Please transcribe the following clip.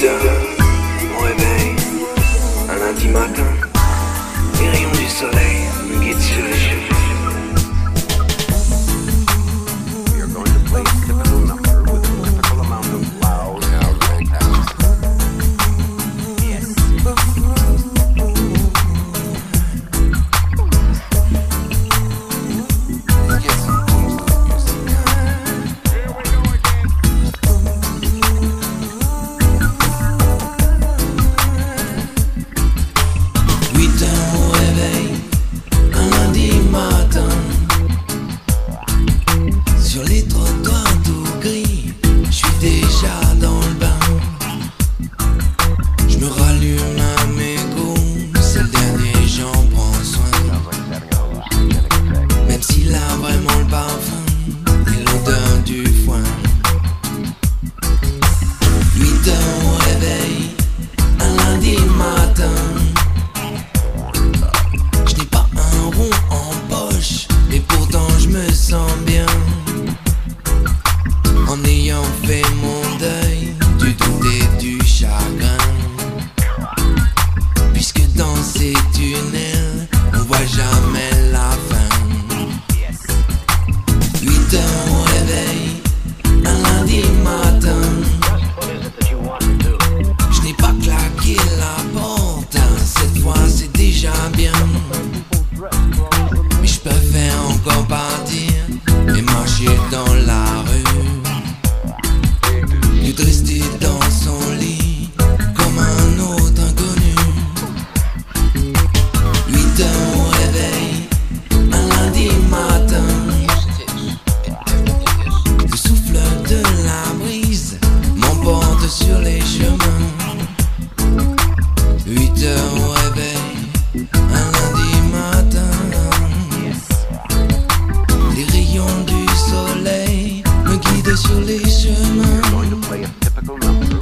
mon réveil, un lundi matin, les rayons du soleil me guettent sur les les trottoirs tout gris, je suis déjà plus donner play a typical number.